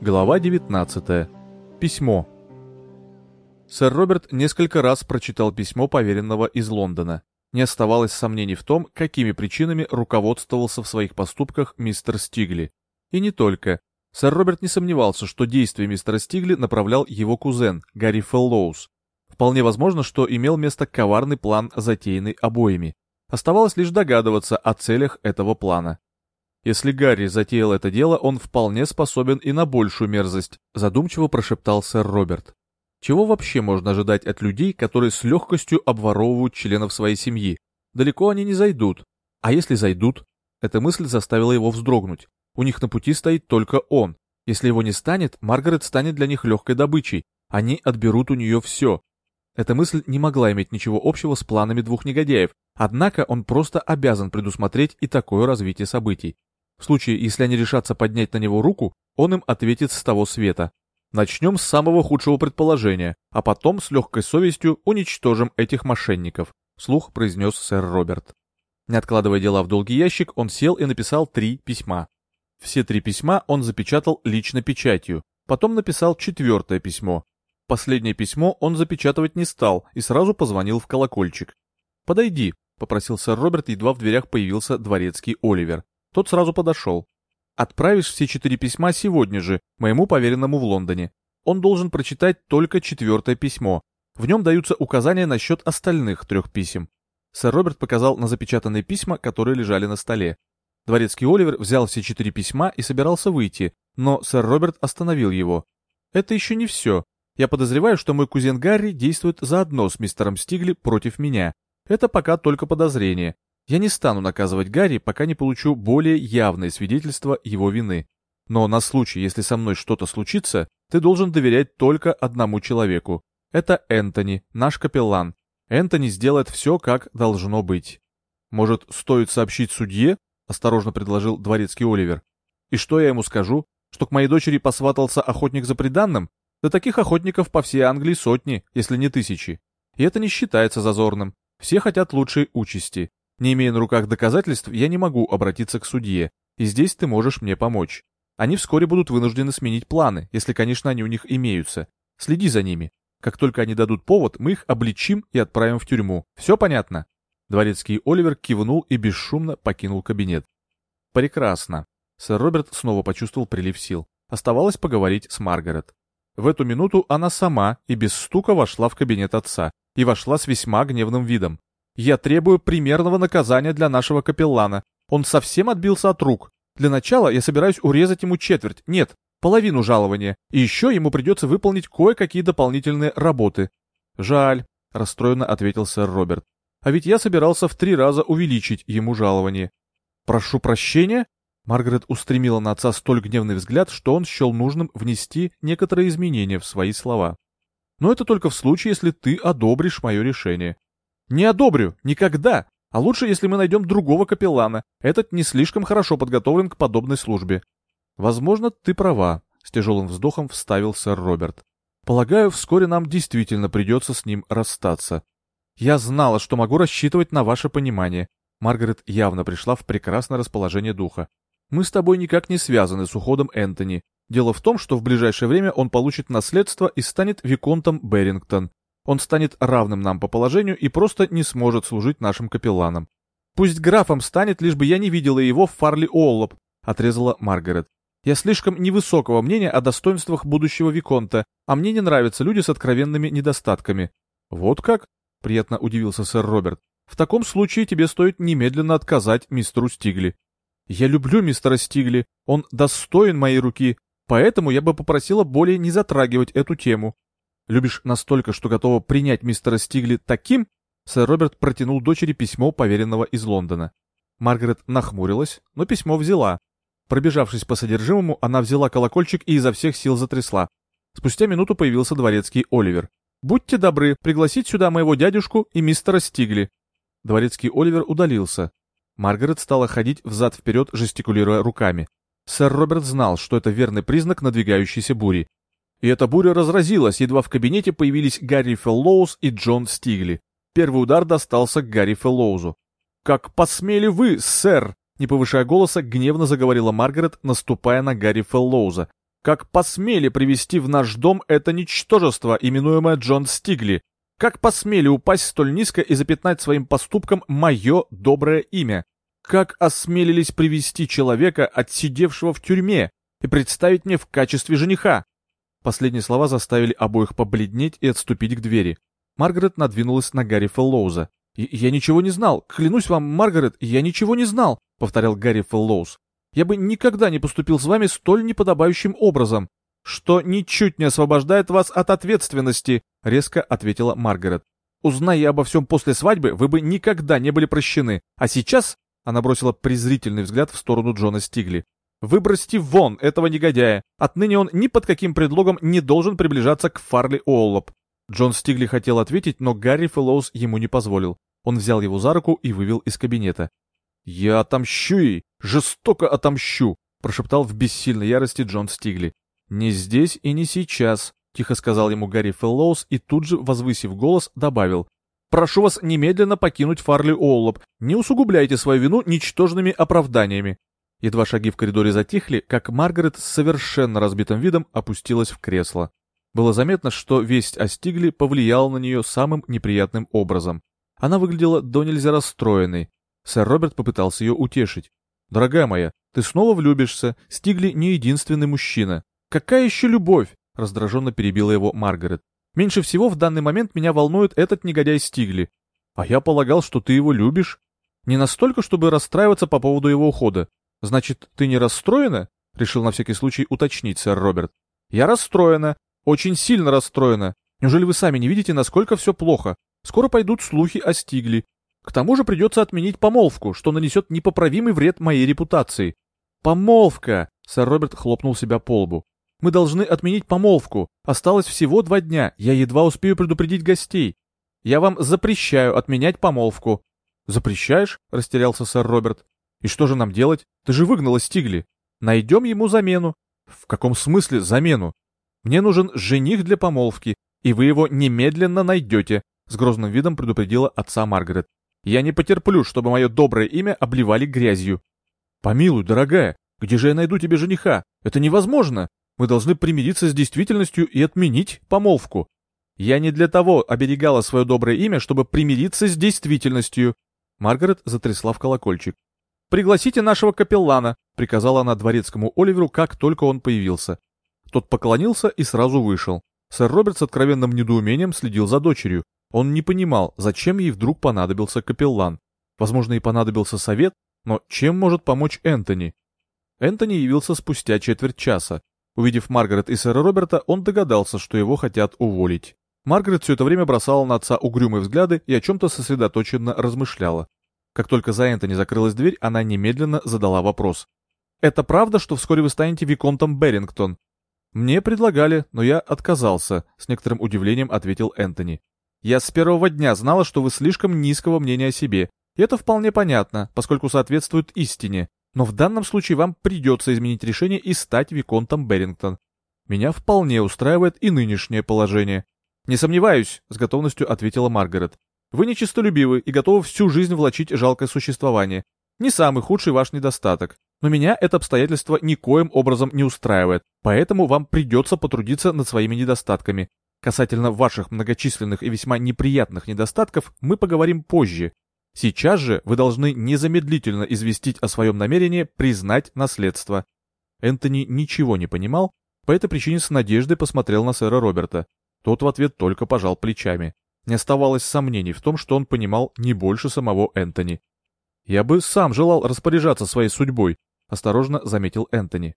Глава 19. Письмо. Сэр Роберт несколько раз прочитал письмо поверенного из Лондона. Не оставалось сомнений в том, какими причинами руководствовался в своих поступках мистер Стигли. И не только. Сэр Роберт не сомневался, что действия мистера Стигли направлял его кузен, Гарри Феллоус. Вполне возможно, что имел место коварный план, затеянный обоими. Оставалось лишь догадываться о целях этого плана. Если Гарри затеял это дело, он вполне способен и на большую мерзость, задумчиво прошептал сэр Роберт. Чего вообще можно ожидать от людей, которые с легкостью обворовывают членов своей семьи? Далеко они не зайдут. А если зайдут? Эта мысль заставила его вздрогнуть. У них на пути стоит только он. Если его не станет, Маргарет станет для них легкой добычей. Они отберут у нее все. Эта мысль не могла иметь ничего общего с планами двух негодяев, однако он просто обязан предусмотреть и такое развитие событий. В случае, если они решатся поднять на него руку, он им ответит с того света. Начнем с самого худшего предположения, а потом с легкой совестью уничтожим этих мошенников», — вслух произнес сэр Роберт. Не откладывая дела в долгий ящик, он сел и написал три письма. Все три письма он запечатал лично печатью, потом написал четвертое письмо. Последнее письмо он запечатывать не стал и сразу позвонил в колокольчик. «Подойди», — попросил сэр Роберт, едва в дверях появился дворецкий Оливер. Тот сразу подошел. «Отправишь все четыре письма сегодня же, моему поверенному в Лондоне. Он должен прочитать только четвертое письмо. В нем даются указания насчет остальных трех писем». Сэр Роберт показал на запечатанные письма, которые лежали на столе. Дворецкий Оливер взял все четыре письма и собирался выйти, но сэр Роберт остановил его. «Это еще не все. Я подозреваю, что мой кузен Гарри действует заодно с мистером Стигли против меня. Это пока только подозрение. Я не стану наказывать Гарри, пока не получу более явное свидетельство его вины. Но на случай, если со мной что-то случится, ты должен доверять только одному человеку. Это Энтони, наш капеллан. Энтони сделает все, как должно быть. Может, стоит сообщить судье? Осторожно предложил дворецкий Оливер. И что я ему скажу? Что к моей дочери посватался охотник за приданным? Да таких охотников по всей Англии сотни, если не тысячи. И это не считается зазорным. Все хотят лучшей участи. Не имея на руках доказательств, я не могу обратиться к судье, и здесь ты можешь мне помочь. Они вскоре будут вынуждены сменить планы, если, конечно, они у них имеются. Следи за ними. Как только они дадут повод, мы их обличим и отправим в тюрьму. Все понятно?» Дворецкий Оливер кивнул и бесшумно покинул кабинет. «Прекрасно». Сэр Роберт снова почувствовал прилив сил. Оставалось поговорить с Маргарет. В эту минуту она сама и без стука вошла в кабинет отца, и вошла с весьма гневным видом. Я требую примерного наказания для нашего капеллана. Он совсем отбился от рук. Для начала я собираюсь урезать ему четверть, нет, половину жалования, и еще ему придется выполнить кое-какие дополнительные работы. Жаль, расстроенно ответил сэр Роберт. А ведь я собирался в три раза увеличить ему жалование. Прошу прощения? Маргарет устремила на отца столь гневный взгляд, что он счел нужным внести некоторые изменения в свои слова. Но это только в случае, если ты одобришь мое решение. Не одобрю, никогда. А лучше, если мы найдем другого капеллана. Этот не слишком хорошо подготовлен к подобной службе. Возможно, ты права, с тяжелым вздохом вставил сэр Роберт. Полагаю, вскоре нам действительно придется с ним расстаться. Я знала, что могу рассчитывать на ваше понимание. Маргарет явно пришла в прекрасное расположение духа. Мы с тобой никак не связаны с уходом Энтони. Дело в том, что в ближайшее время он получит наследство и станет виконтом Берингтон он станет равным нам по положению и просто не сможет служить нашим капелланом. Пусть графом станет, лишь бы я не видела его в Фарли Оллоп, отрезала Маргарет. Я слишком невысокого мнения о достоинствах будущего виконта, а мне не нравятся люди с откровенными недостатками. Вот как? Приятно удивился сэр Роберт. В таком случае тебе стоит немедленно отказать мистеру Стигли. Я люблю мистера Стигли, он достоин моей руки, поэтому я бы попросила более не затрагивать эту тему. Любишь настолько, что готова принять мистера Стигли таким? Сэр Роберт протянул дочери письмо, поверенного из Лондона. Маргарет нахмурилась, но письмо взяла. Пробежавшись по содержимому, она взяла колокольчик и изо всех сил затрясла. Спустя минуту появился дворецкий Оливер. «Будьте добры, пригласить сюда моего дядюшку и мистера Стигли». Дворецкий Оливер удалился. Маргарет стала ходить взад-вперед, жестикулируя руками. Сэр Роберт знал, что это верный признак надвигающейся бури. И эта буря разразилась, едва в кабинете появились Гарри Феллоуз и Джон Стигли. Первый удар достался Гарри Феллоузу. «Как посмели вы, сэр!» Не повышая голоса, гневно заговорила Маргарет, наступая на Гарри Феллоуза. Как посмели привести в наш дом это ничтожество, именуемое Джон Стигли? Как посмели упасть столь низко и запятнать своим поступком мое доброе имя? Как осмелились привести человека, отсидевшего в тюрьме, и представить мне в качестве жениха?» Последние слова заставили обоих побледнеть и отступить к двери. Маргарет надвинулась на Гарри Феллоуза. «Я ничего не знал. Клянусь вам, Маргарет, я ничего не знал», — повторял Гарри Феллоуз. «Я бы никогда не поступил с вами столь неподобающим образом». «Что ничуть не освобождает вас от ответственности», — резко ответила Маргарет. «Узная обо всем после свадьбы, вы бы никогда не были прощены. А сейчас...» — она бросила презрительный взгляд в сторону Джона Стигли. «Выбросьте вон этого негодяя. Отныне он ни под каким предлогом не должен приближаться к Фарли Уоллоп». Джон Стигли хотел ответить, но Гарри Фэллоус ему не позволил. Он взял его за руку и вывел из кабинета. «Я отомщу ей! Жестоко отомщу!» — прошептал в бессильной ярости Джон Стигли. «Не здесь и не сейчас», — тихо сказал ему Гарри Феллоус и тут же, возвысив голос, добавил. «Прошу вас немедленно покинуть Фарли Оллоп. Не усугубляйте свою вину ничтожными оправданиями». Едва шаги в коридоре затихли, как Маргарет с совершенно разбитым видом опустилась в кресло. Было заметно, что весть о Стигли повлияла на нее самым неприятным образом. Она выглядела до нельзя расстроенной. Сэр Роберт попытался ее утешить. «Дорогая моя, ты снова влюбишься, Стигли не единственный мужчина. Какая еще любовь?» — раздраженно перебила его Маргарет. «Меньше всего в данный момент меня волнует этот негодяй Стигли. А я полагал, что ты его любишь. Не настолько, чтобы расстраиваться по поводу его ухода. Значит, ты не расстроена?» — решил на всякий случай уточнить сэр Роберт. «Я расстроена. Очень сильно расстроена. Неужели вы сами не видите, насколько все плохо? Скоро пойдут слухи о Стигли. К тому же придется отменить помолвку, что нанесет непоправимый вред моей репутации. Помолвка! Сэр Роберт хлопнул себя по лбу. Мы должны отменить помолвку. Осталось всего два дня. Я едва успею предупредить гостей. Я вам запрещаю отменять помолвку. Запрещаешь? Растерялся сэр Роберт. И что же нам делать? Ты же выгнала Стигли. Найдем ему замену. В каком смысле замену? Мне нужен жених для помолвки, и вы его немедленно найдете, с грозным видом предупредила отца Маргарет. Я не потерплю, чтобы мое доброе имя обливали грязью. Помилуй, дорогая, где же я найду тебе жениха? Это невозможно. Мы должны примириться с действительностью и отменить помолвку. Я не для того оберегала свое доброе имя, чтобы примириться с действительностью. Маргарет затрясла в колокольчик. «Пригласите нашего капеллана», — приказала она дворецкому Оливеру, как только он появился. Тот поклонился и сразу вышел. Сэр Роберт с откровенным недоумением следил за дочерью. Он не понимал, зачем ей вдруг понадобился капеллан. Возможно, и понадобился совет, но чем может помочь Энтони? Энтони явился спустя четверть часа. Увидев Маргарет и сэра Роберта, он догадался, что его хотят уволить. Маргарет все это время бросала на отца угрюмые взгляды и о чем-то сосредоточенно размышляла. Как только за Энтони закрылась дверь, она немедленно задала вопрос. «Это правда, что вскоре вы станете Виконтом Берингтон?» «Мне предлагали, но я отказался», — с некоторым удивлением ответил Энтони. «Я с первого дня знала, что вы слишком низкого мнения о себе. И это вполне понятно, поскольку соответствует истине. Но в данном случае вам придется изменить решение и стать Виконтом Берингтон. Меня вполне устраивает и нынешнее положение». «Не сомневаюсь», — с готовностью ответила Маргарет. «Вы нечистолюбивы и готовы всю жизнь влачить жалкое существование. Не самый худший ваш недостаток. Но меня это обстоятельство никоим образом не устраивает, поэтому вам придется потрудиться над своими недостатками. Касательно ваших многочисленных и весьма неприятных недостатков мы поговорим позже. Сейчас же вы должны незамедлительно известить о своем намерении признать наследство. Энтони ничего не понимал, по этой причине с надеждой посмотрел на сэра Роберта. Тот в ответ только пожал плечами. Не оставалось сомнений в том, что он понимал не больше самого Энтони. «Я бы сам желал распоряжаться своей судьбой», — осторожно заметил Энтони.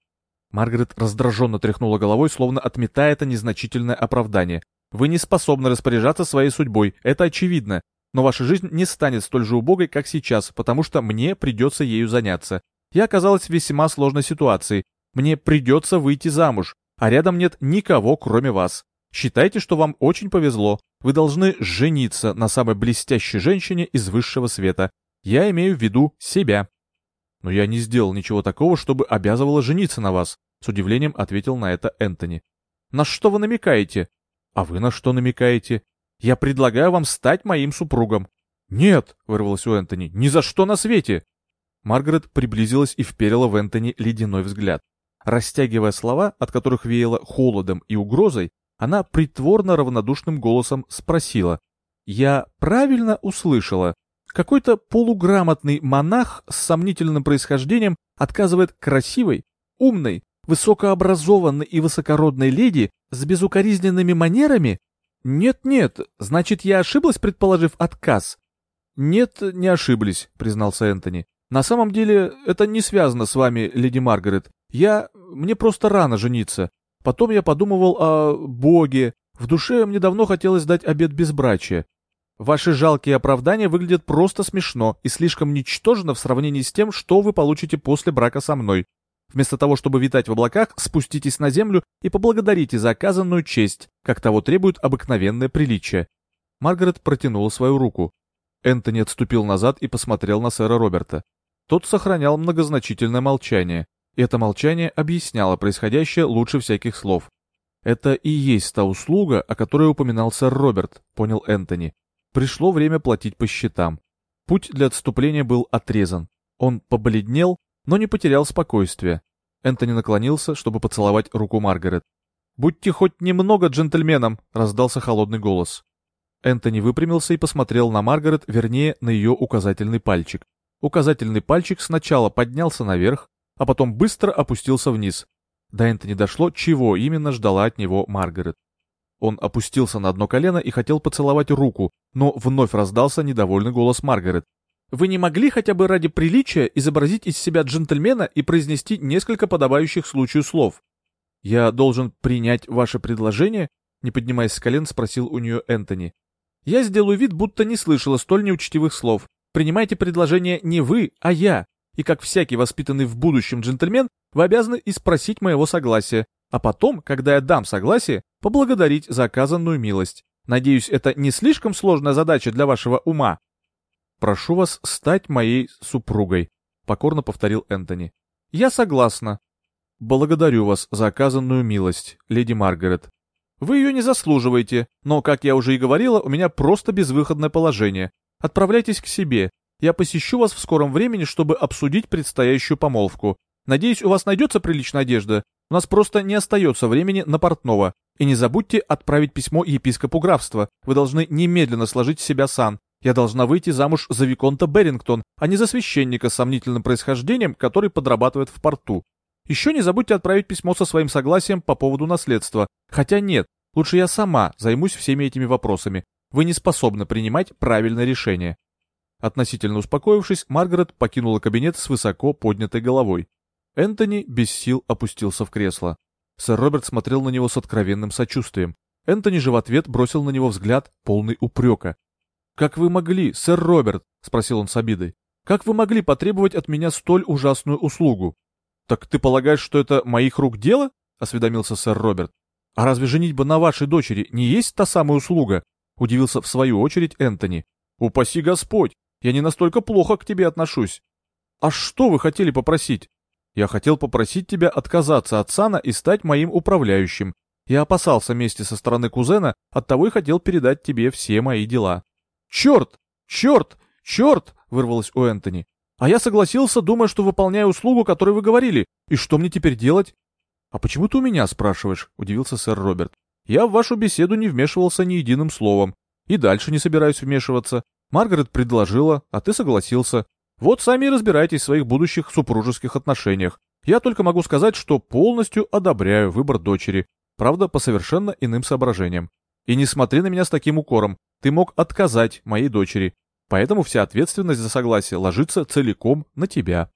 Маргарет раздраженно тряхнула головой, словно отметая это незначительное оправдание. «Вы не способны распоряжаться своей судьбой, это очевидно. Но ваша жизнь не станет столь же убогой, как сейчас, потому что мне придется ею заняться. Я оказалась в весьма сложной ситуации. Мне придется выйти замуж, а рядом нет никого, кроме вас. Считайте, что вам очень повезло. Вы должны жениться на самой блестящей женщине из высшего света. Я имею в виду себя. «Но я не сделал ничего такого, чтобы обязывало жениться на вас», — с удивлением ответил на это Энтони. «На что вы намекаете?» «А вы на что намекаете?» «Я предлагаю вам стать моим супругом». «Нет», — вырвалось у Энтони, — «ни за что на свете!» Маргарет приблизилась и вперила в Энтони ледяной взгляд. Растягивая слова, от которых веяло холодом и угрозой, она притворно равнодушным голосом спросила. «Я правильно услышала? Какой-то полуграмотный монах с сомнительным происхождением отказывает красивой, умной, высокообразованной и высокородной леди с безукоризненными манерами? Нет-нет, значит, я ошиблась, предположив отказ?» «Нет, не ошиблись», — признался Энтони. «На самом деле, это не связано с вами, леди Маргарет. Я... Мне просто рано жениться. Потом я подумывал о Боге. В душе мне давно хотелось дать обет безбрачия. Ваши жалкие оправдания выглядят просто смешно и слишком ничтожно в сравнении с тем, что вы получите после брака со мной. Вместо того, чтобы витать в облаках, спуститесь на землю и поблагодарите за оказанную честь, как того требует обыкновенное приличие. Маргарет протянула свою руку. Энтони отступил назад и посмотрел на сэра Роберта. Тот сохранял многозначительное молчание. Это молчание объясняло происходящее лучше всяких слов. «Это и есть та услуга, о которой упоминал сэр Роберт», — понял Энтони. Пришло время платить по счетам. Путь для отступления был отрезан. Он побледнел, но не потерял спокойствия. Энтони наклонился, чтобы поцеловать руку Маргарет. «Будьте хоть немного джентльменом!» — раздался холодный голос. Энтони выпрямился и посмотрел на Маргарет, вернее, на ее указательный пальчик. Указательный пальчик сначала поднялся наверх, а потом быстро опустился вниз. До Энтони дошло, чего именно ждала от него Маргарет. Он опустился на одно колено и хотел поцеловать руку, но вновь раздался недовольный голос Маргарет. «Вы не могли хотя бы ради приличия изобразить из себя джентльмена и произнести несколько подобающих случаю слов?» «Я должен принять ваше предложение?» Не поднимаясь с колен, спросил у нее Энтони. «Я сделаю вид, будто не слышала столь неучтивых слов. Принимайте предложение не вы, а я и как всякий воспитанный в будущем джентльмен, вы обязаны и спросить моего согласия, а потом, когда я дам согласие, поблагодарить за оказанную милость. Надеюсь, это не слишком сложная задача для вашего ума. Прошу вас стать моей супругой, покорно повторил Энтони. Я согласна. Благодарю вас за оказанную милость, леди Маргарет. Вы ее не заслуживаете, но, как я уже и говорила, у меня просто безвыходное положение. Отправляйтесь к себе, я посещу вас в скором времени, чтобы обсудить предстоящую помолвку. Надеюсь, у вас найдется приличная одежда. У нас просто не остается времени на портного. И не забудьте отправить письмо епископу графства. Вы должны немедленно сложить с себя сан. Я должна выйти замуж за Виконта Берингтон, а не за священника с сомнительным происхождением, который подрабатывает в порту. Еще не забудьте отправить письмо со своим согласием по поводу наследства. Хотя нет, лучше я сама займусь всеми этими вопросами. Вы не способны принимать правильное решение. Относительно успокоившись, Маргарет покинула кабинет с высоко поднятой головой. Энтони без сил опустился в кресло. Сэр Роберт смотрел на него с откровенным сочувствием. Энтони же в ответ бросил на него взгляд, полный упрека. «Как вы могли, сэр Роберт?» — спросил он с обидой. «Как вы могли потребовать от меня столь ужасную услугу?» «Так ты полагаешь, что это моих рук дело?» — осведомился сэр Роберт. «А разве женитьба на вашей дочери не есть та самая услуга?» — удивился в свою очередь Энтони. «Упаси Господь! Я не настолько плохо к тебе отношусь. А что вы хотели попросить? Я хотел попросить тебя отказаться от сана и стать моим управляющим. Я опасался мести со стороны кузена, оттого и хотел передать тебе все мои дела. Черт! Черт! Черт! Вырвалось у Энтони. А я согласился, думая, что выполняю услугу, которую вы говорили. И что мне теперь делать? А почему ты у меня спрашиваешь? Удивился сэр Роберт. Я в вашу беседу не вмешивался ни единым словом. И дальше не собираюсь вмешиваться. Маргарет предложила, а ты согласился. Вот сами разбирайтесь в своих будущих супружеских отношениях. Я только могу сказать, что полностью одобряю выбор дочери, правда, по совершенно иным соображениям. И не смотри на меня с таким укором, ты мог отказать моей дочери, поэтому вся ответственность за согласие ложится целиком на тебя.